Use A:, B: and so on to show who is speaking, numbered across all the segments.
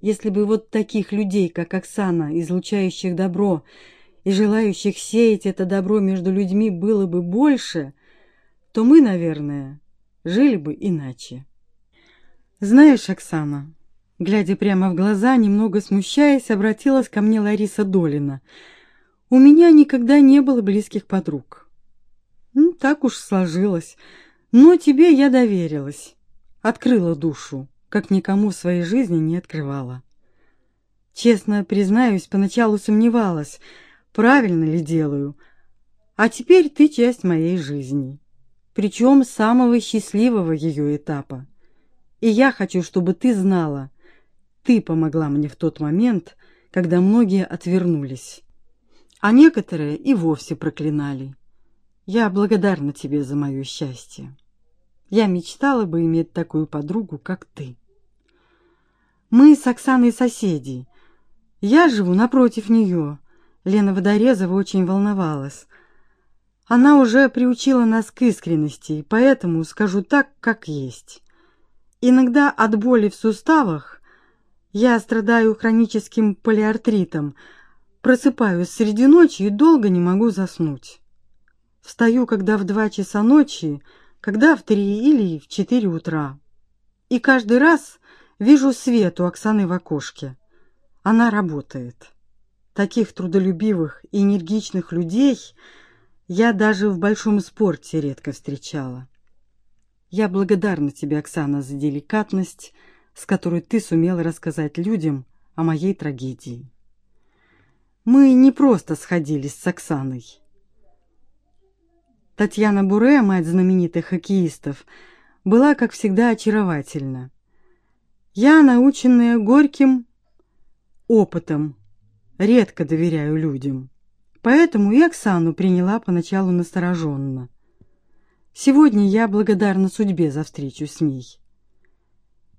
A: Если бы вот таких людей, как Оксана, излучающих добро и желающих сеять это добро между людьми, было бы больше, то мы, наверное, жили бы иначе. Знаешь, Оксана, глядя прямо в глаза, немного смущаясь, обратилась ко мне Лариса Долина. У меня никогда не было близких подруг. Ну, так уж сложилось. Но тебе я доверилась, открыла душу как никому в своей жизни не открывала. Честно признаюсь, поначалу сомневалась, правильно ли делаю. А теперь ты часть моей жизни, причем самого счастливого ее этапа. И я хочу, чтобы ты знала, ты помогла мне в тот момент, когда многие отвернулись, а некоторые и вовсе проклинали. Я благодарна тебе за мое счастье. Я мечтала бы иметь такую подругу, как ты. Мы с Оксаной соседи. Я живу напротив нее. Лена Водорезова очень волновалась. Она уже приучила нас к искренности, поэтому скажу так, как есть. Иногда от боли в суставах я страдаю хроническим полиартритом, просыпаюсь среди ночи и долго не могу заснуть. Встаю, когда в два часа ночи, когда в три или в четыре утра. И каждый раз вижу свет у Оксаны в окошке. Она работает. Таких трудолюбивых и энергичных людей я даже в большом спорте редко встречала. Я благодарна тебе, Оксана, за деликатность, с которой ты сумела рассказать людям о моей трагедии. Мы не просто сходились с Оксаной. Татьяна Буре, мать знаменитых хоккеистов, была, как всегда, очаровательна. Я, наученная горьким опытом, редко доверяю людям, поэтому и Оксану приняла поначалу настороженно. Сегодня я благодарна судьбе за встречу с ней.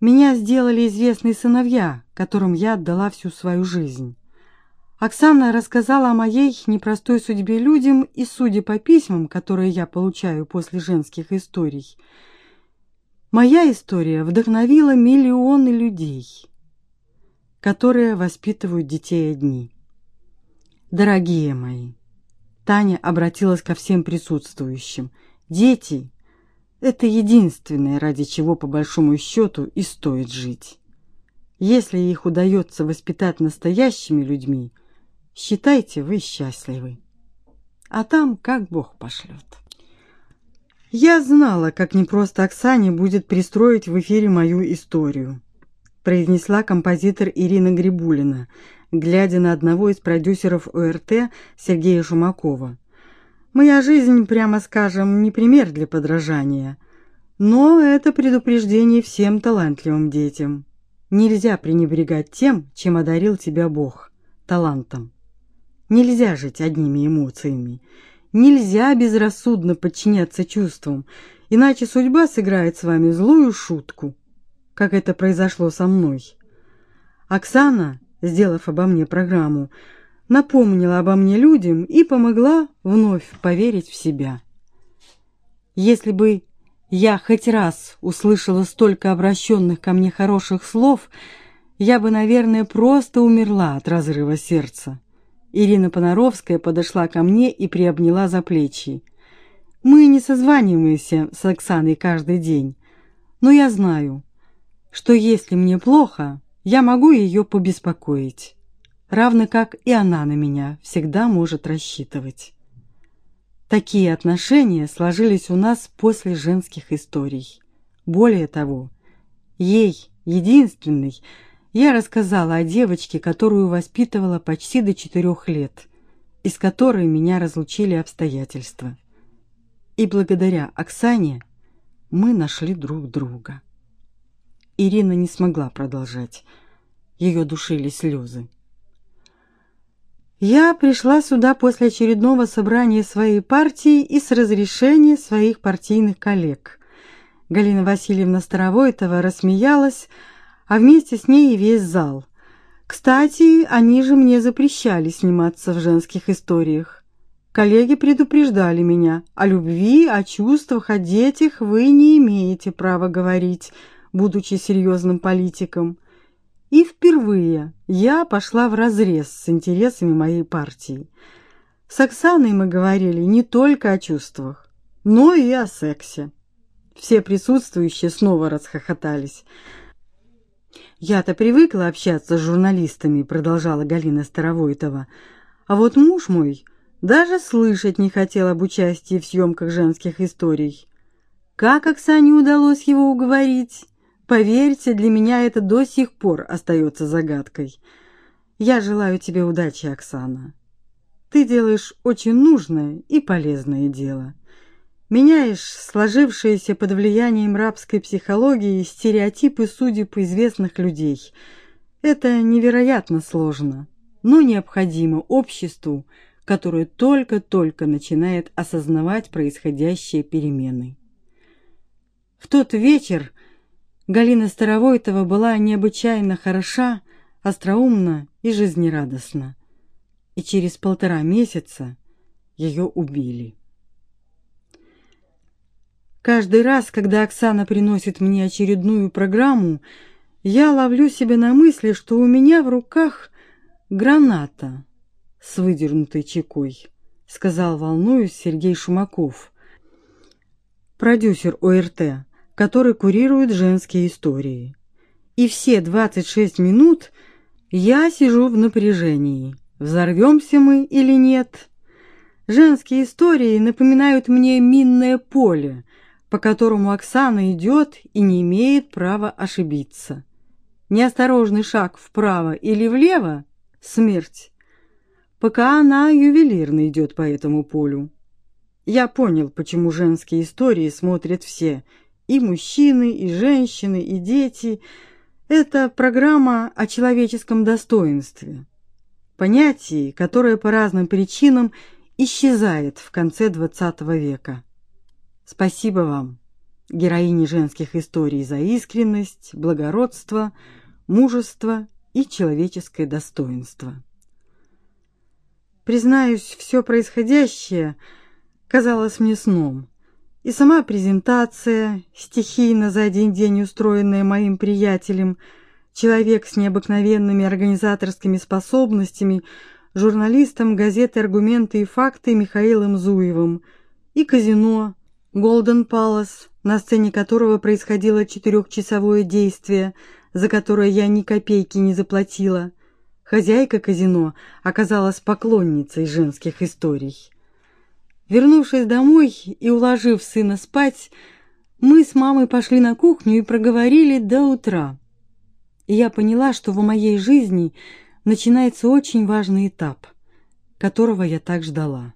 A: Меня сделали известные сыновья, которым я отдала всю свою жизнь. Оксана рассказала о моей непростой судьбе людям, и, судя по письмам, которые я получаю после женских историй, моя история вдохновила миллионы людей, которые воспитывают детей одни. Дорогие мои, Таня обратилась ко всем присутствующим. Дети – это единственное, ради чего, по большому счету, и стоит жить. Если их удается воспитать настоящими людьми – Считайте, вы счастливы. А там как Бог пошлет. Я знала, как непросто Оксане будет пристроить в эфире мою историю, произнесла композитор Ирина Грибулина, глядя на одного из продюсеров ОРТ Сергея Шумакова. Моя жизнь, прямо скажем, не пример для подражания, но это предупреждение всем талантливым детям. Нельзя пренебрегать тем, чем одарил тебя Бог талантом. Нельзя жить одними эмоциями. Нельзя безрассудно подчиняться чувствам, иначе судьба сыграет с вами злую шутку, как это произошло со мной. Оксана, сделав обо мне программу, напомнила обо мне людям и помогла вновь поверить в себя. Если бы я хоть раз услышала столько обращенных ко мне хороших слов, я бы, наверное, просто умерла от разрыва сердца. Ирина Понаровская подошла ко мне и приобняла за плечи. Мы не созваниваемся с Оксаной каждый день, но я знаю, что если мне плохо, я могу ее побеспокоить, равно как и она на меня всегда может рассчитывать. Такие отношения сложились у нас после женских историй. Более того, ей, единственной, я рассказала о девочке, которую воспитывала почти до четырех лет, из которой меня разлучили обстоятельства. И благодаря Оксане мы нашли друг друга. Ирина не смогла продолжать. Ее душили слезы. Я пришла сюда после очередного собрания своей партии и с разрешения своих партийных коллег. Галина Васильевна Старовойтова рассмеялась, а вместе с ней и весь зал. Кстати, они же мне запрещали сниматься в женских историях. Коллеги предупреждали меня, о любви, о чувствах, о детях вы не имеете права говорить, будучи серьезным политиком. И впервые я пошла вразрез с интересами моей партии. С Оксаной мы говорили не только о чувствах, но и о сексе. Все присутствующие снова расхохотались. «Я-то привыкла общаться с журналистами», — продолжала Галина Старовойтова. «А вот муж мой даже слышать не хотел об участии в съемках женских историй. Как Оксане удалось его уговорить? Поверьте, для меня это до сих пор остается загадкой. Я желаю тебе удачи, Оксана. Ты делаешь очень нужное и полезное дело. Меняешь сложившиеся под влиянием рабской психологии стереотипы судеб известных людей. Это невероятно сложно, но необходимо обществу, которое только-только начинает осознавать происходящие перемены. В тот вечер Галина Старовойтова была необычайно хороша, остроумна и жизнерадостна. И через полтора месяца ее убили. Каждый раз, когда Оксана приносит мне очередную программу, я ловлю себя на мысли, что у меня в руках граната с выдернутой чекой, сказал волнуюсь Сергей Шумаков, продюсер ОРТ, который курирует женские истории. И все 26 минут я сижу в напряжении. Взорвемся мы или нет? Женские истории напоминают мне минное поле, по которому Оксана идет и не имеет права ошибиться. Неосторожный шаг вправо или влево — смерть. Пока она ювелирно идет по этому полю. Я понял, почему женские истории смотрят все — и мужчины, и женщины, и дети. Это программа о человеческом достоинстве. Понятие, которое по разным причинам исчезает в конце XX века. Спасибо вам, героини женских историй, за искренность, благородство, мужество и человеческое достоинство. Признаюсь, все происходящее казалось мне сном. И сама презентация, стихийно за один день устроенная моим приятелем, человек с необыкновенными организаторскими способностями, журналистом газеты «Аргументы и факты» Михаилом Зуевым, и казино, Голден Палас, на сцене которого происходило четырехчасовое действие, за которое я ни копейки не заплатила. Хозяйка казино оказалась поклонницей женских историй. Вернувшись домой и уложив сына спать, мы с мамой пошли на кухню и проговорили до утра. И я поняла, что в моей жизни начинается очень важный этап, которого я так ждала.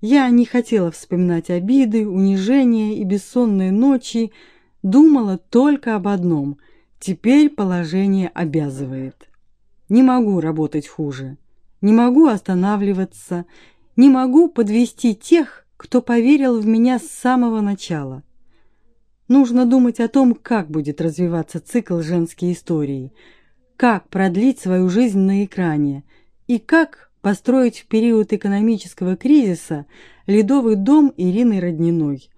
A: Я не хотела вспоминать обиды, унижения и бессонные ночи, думала только об одном — теперь положение обязывает. Не могу работать хуже, не могу останавливаться, не могу подвести тех, кто поверил в меня с самого начала. Нужно думать о том, как будет развиваться цикл женской истории, как продлить свою жизнь на экране и как построить в период экономического кризиса ледовый дом Ирины Родниной.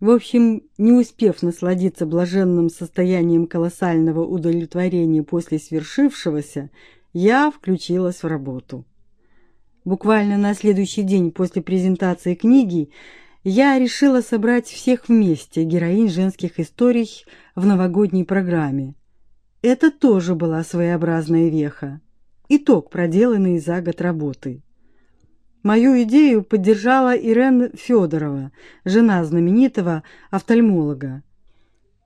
A: В общем, не успев насладиться блаженным состоянием колоссального удовлетворения после свершившегося, я включилась в работу. Буквально на следующий день после презентации книги я решила собрать всех вместе героинь женских историй в новогодней программе. Это тоже была своеобразная веха. Итог, проделанный за год работы. Мою идею поддержала Ирен Федорова, жена знаменитого офтальмолога.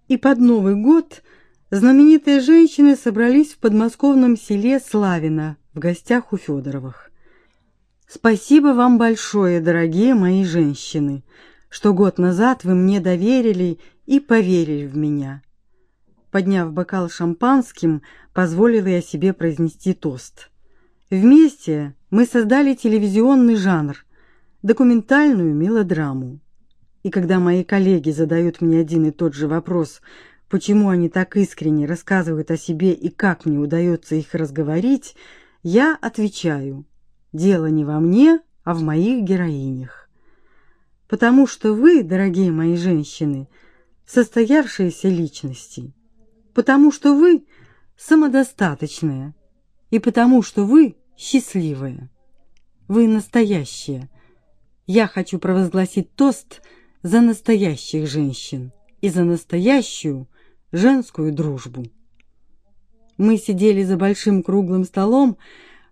A: И под Новый год знаменитые женщины собрались в подмосковном селе Славино в гостях у Федоровых. Спасибо вам большое, дорогие мои женщины, что год назад вы мне доверили и поверили в меня. Подняв бокал шампанским, позволила я себе произнести тост. Вместе мы создали телевизионный жанр документальную мелодраму. И когда мои коллеги задают мне один и тот же вопрос, почему они так искренне рассказывают о себе и как мне удается их разговорить, я отвечаю: дело не во мне, а в моих героинях. Потому что вы, дорогие мои женщины, состоявшиеся личности потому что вы самодостаточная, и потому что вы счастливая. Вы настоящая. Я хочу провозгласить тост за настоящих женщин и за настоящую женскую дружбу. Мы сидели за большим круглым столом,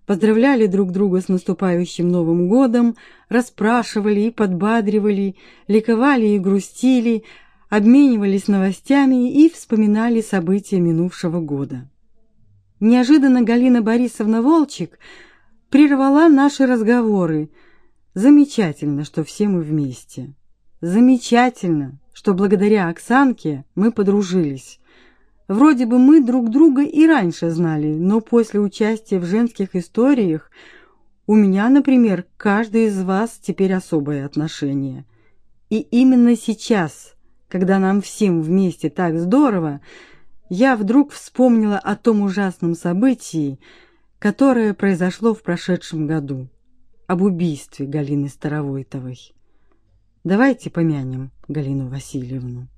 A: поздравляли друг друга с наступающим Новым годом, расспрашивали и подбадривали, ликовали и грустили, обменивались новостями и вспоминали события минувшего года. Неожиданно Галина Борисовна Волчек прервала наши разговоры. Замечательно, что все мы вместе. Замечательно, что благодаря Оксанке мы подружились. Вроде бы мы друг друга и раньше знали, но после участия в женских историях у меня, например, к каждой из вас теперь особое отношение. И именно сейчас, когда нам всем вместе так здорово, я вдруг вспомнила о том ужасном событии, которое произошло в прошедшем году, об убийстве Галины Старовойтовой. Давайте помянем Галину Васильевну.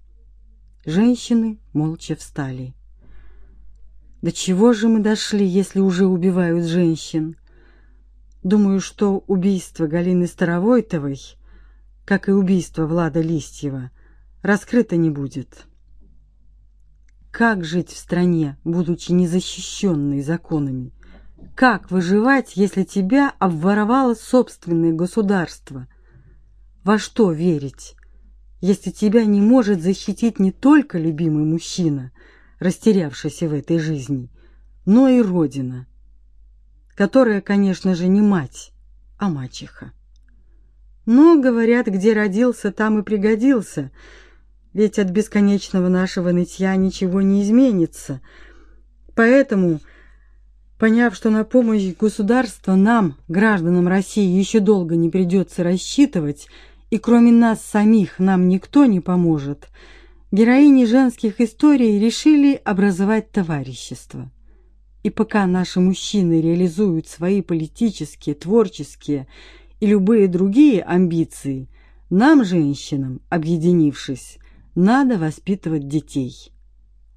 A: Женщины молча встали. До чего же мы дошли, если уже убивают женщин? Думаю, что убийство Галины Старовойтовой, как и убийство Влада Листьева, раскрыто не будет. Как жить в стране, будучи незащищенной законами? Как выживать, если тебя обворовало собственное государство? Во что верить, если тебя не может защитить не только любимый мужчина, растерявшийся в этой жизни, но и родина, которая, конечно же, не мать, а мачеха? Но, говорят, где родился, там и пригодился — ведь от бесконечного нашего нытья ничего не изменится. Поэтому, поняв, что на помощь государства нам, гражданам России, еще долго не придется рассчитывать, и кроме нас самих нам никто не поможет, героини женских историй решили образовать товарищество. И пока наши мужчины реализуют свои политические, творческие и любые другие амбиции, нам, женщинам, объединившись, надо воспитывать детей.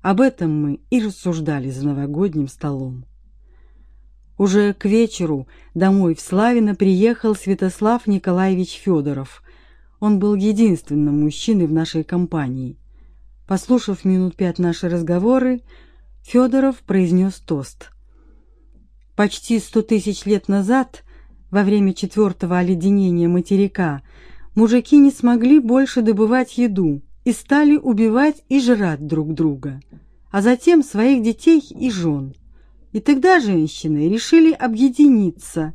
A: Об этом мы и рассуждали за новогодним столом. Уже к вечеру домой в Славино приехал Святослав Николаевич Федоров. Он был единственным мужчиной в нашей компании. Послушав минут пять наши разговоры, Федоров произнес тост. Почти сто тысяч лет назад, во время четвертого оледенения материка, мужики не смогли больше добывать еду и стали убивать и жрать друг друга, а затем своих детей и жен. И тогда женщины решили объединиться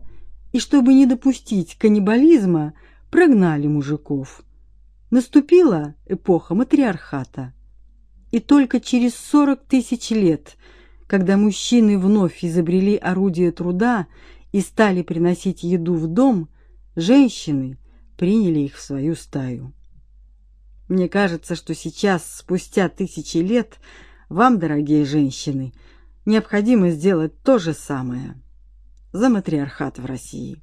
A: и, чтобы не допустить каннибализма, прогнали мужиков. Наступила эпоха матриархата. И только через сорок тысяч лет, когда мужчины вновь изобрели орудие труда и стали приносить еду в дом, женщины приняли их в свою стаю. Мне кажется, что сейчас, спустя тысячи лет, вам, дорогие женщины, необходимо сделать то же самое за матриархат в России.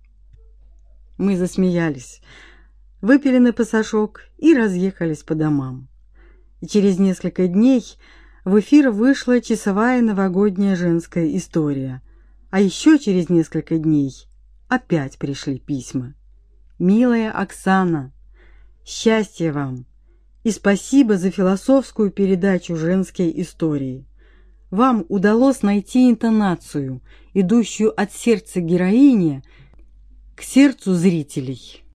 A: Мы засмеялись, выпили на пасашок и разъехались по домам. И через несколько дней в эфир вышла часовая новогодняя женская история. А еще через несколько дней опять пришли письма. Милая Оксана, счастья вам! И спасибо за философскую передачу женской истории. Вам удалось найти интонацию, идущую от сердца героини к сердцу зрителей.